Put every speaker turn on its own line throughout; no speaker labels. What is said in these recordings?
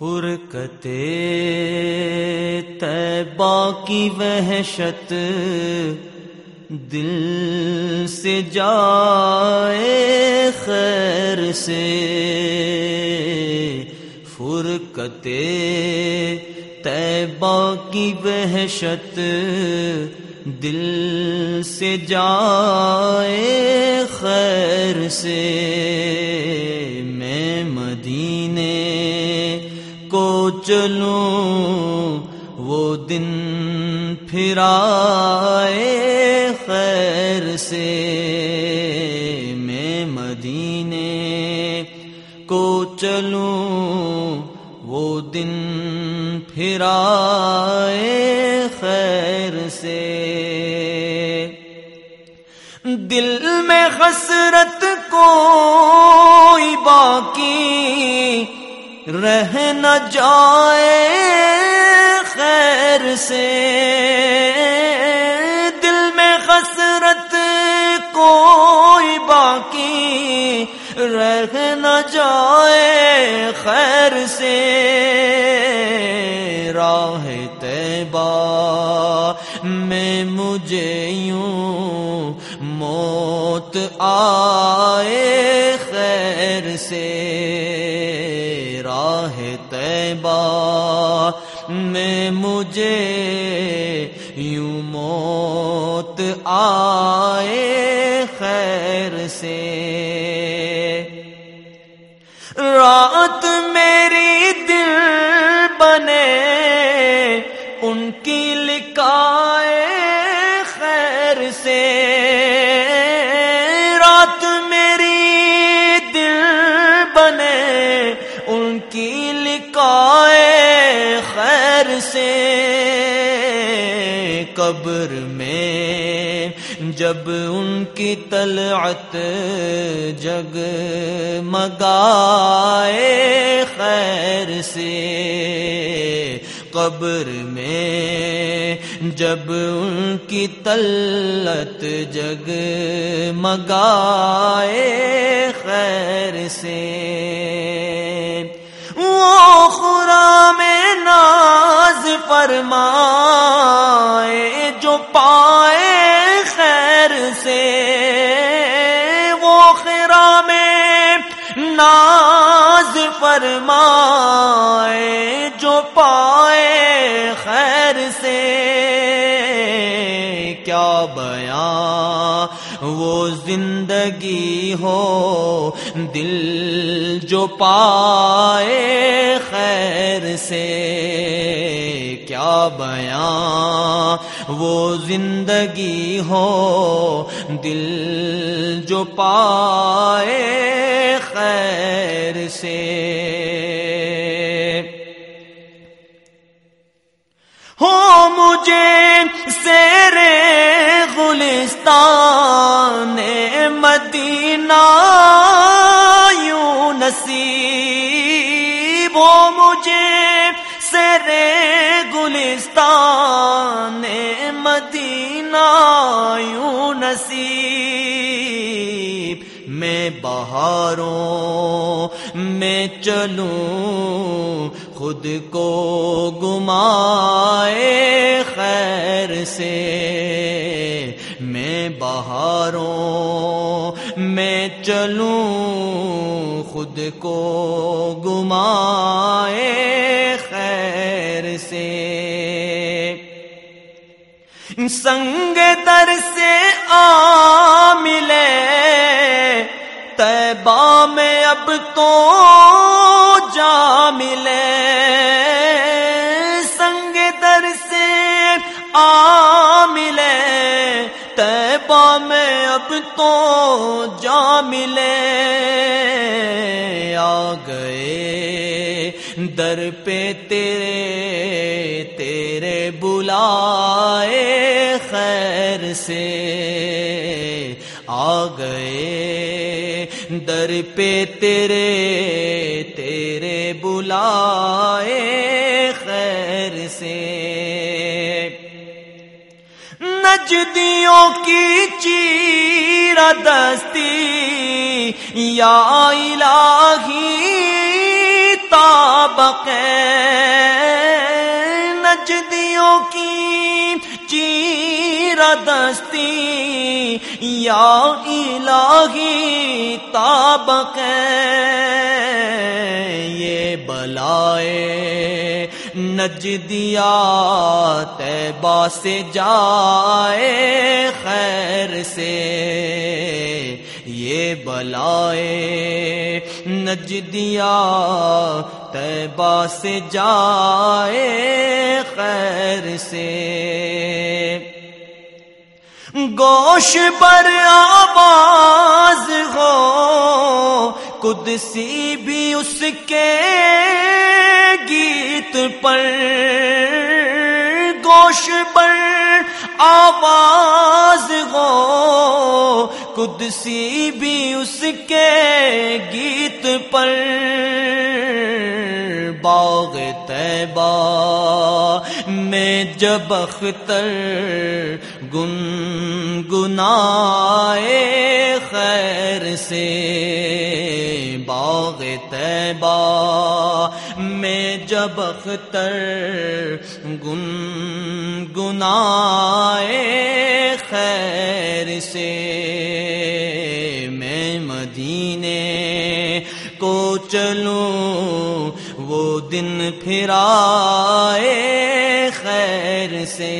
فرقت تیبا کی وحشت دل سے جائے خیر سے فرقت تیبا کی وحشت دل سے جائے خیر سے چلوں وہ دن پھرائے خیر سے۔ میں مدینے کو چلوں وہ دن پھرائے خیر سے۔ دل میں حسرت کوئی باقی رہ نہ جائے خیر سے۔ دل میں حسرت کوئی باقی رہ نہ جائے خیر سے۔ راہ تیبا میں مجھے یوں موت آئے ہے طیبہ۔ میں مجھے یوں موت آئے خیر سے۔ رات میری دل بنے، ان کی کی لکھائے خیر سے قبر میں جب ان کی طلعت جگ مگائے خیر سے قبر میں جب ان کی تلت جگ مگائے خیر سے فرمائے، جو پائے خیر سے، وہ خرا میں ناز فرمائے، جو پائے خیر سے۔ کیا بیاں وہ زندگی ہو، دل جو پائے خیر سے۔ کیا بیاں؟ وہ زندگی ہو، دل جو پائے خیر سے۔ ہو مجھے سیرے گلستان مدینہ یوں نصیب گلستان مدینہ یوں نصیب میں بہاروں میں چلوں، خود کو گمائے خیر سے میں بہاروں میں چلوں، خود کو گمائے خیر سے سنگ در سے آ ملے تیبا میں اب تو جا ملے سنگ در سے آ ملے تیبا میں اب تو جا ملے آ گئے در پہ تیرے تیرے بلائے خیر سے آ گئے۔ در پہ تیرے تیرے بلائے خیر سے۔ نجدیوں کی چیر دستی یا الہی دستی، یا الہی تابق یہ بلائے نجدیا تیبا سے جائے خیر سے۔ یہ بلائے نجدیا تیبا سے جائے خیر سے۔ گوش پر آواز ہو قدسی بھی اس کے گیت پر۔ گوش پر آواز ہو قدسی بھی اس کے گیت پر باغ تیبا میں جب اختر گن گنائے خیر سے باغ تیبا میں جب اختر گن گنائے خیر سے میں مدینے کو چلوں، وہ دن پھرائے خیر سے۔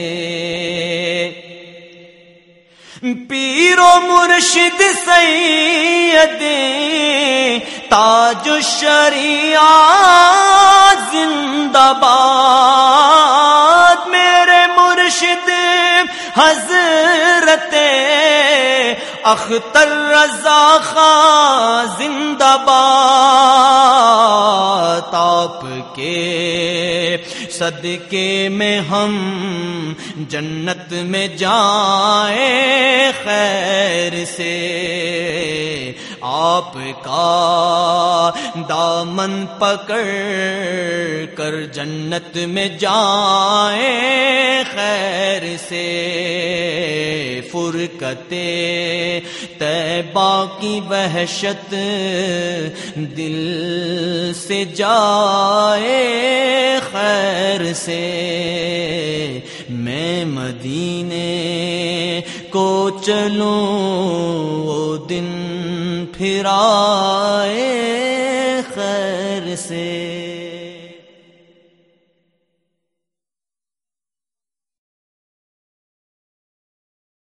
پیرو مرشد سید، تاج شریعہ زندہ باد۔ میرے مرشد حضرت اختر رضا خان زندہ باد، آپ کے صدقے میں ہم جنت میں جائیں خیر سے۔ آپ کا دامن پکڑ کر جنت میں جائیں خیر سے۔ فرکتے تیبا کی وحشت دل سے جائے خیر سے۔ میں مدینے کو چلوں، وہ دن پھرائے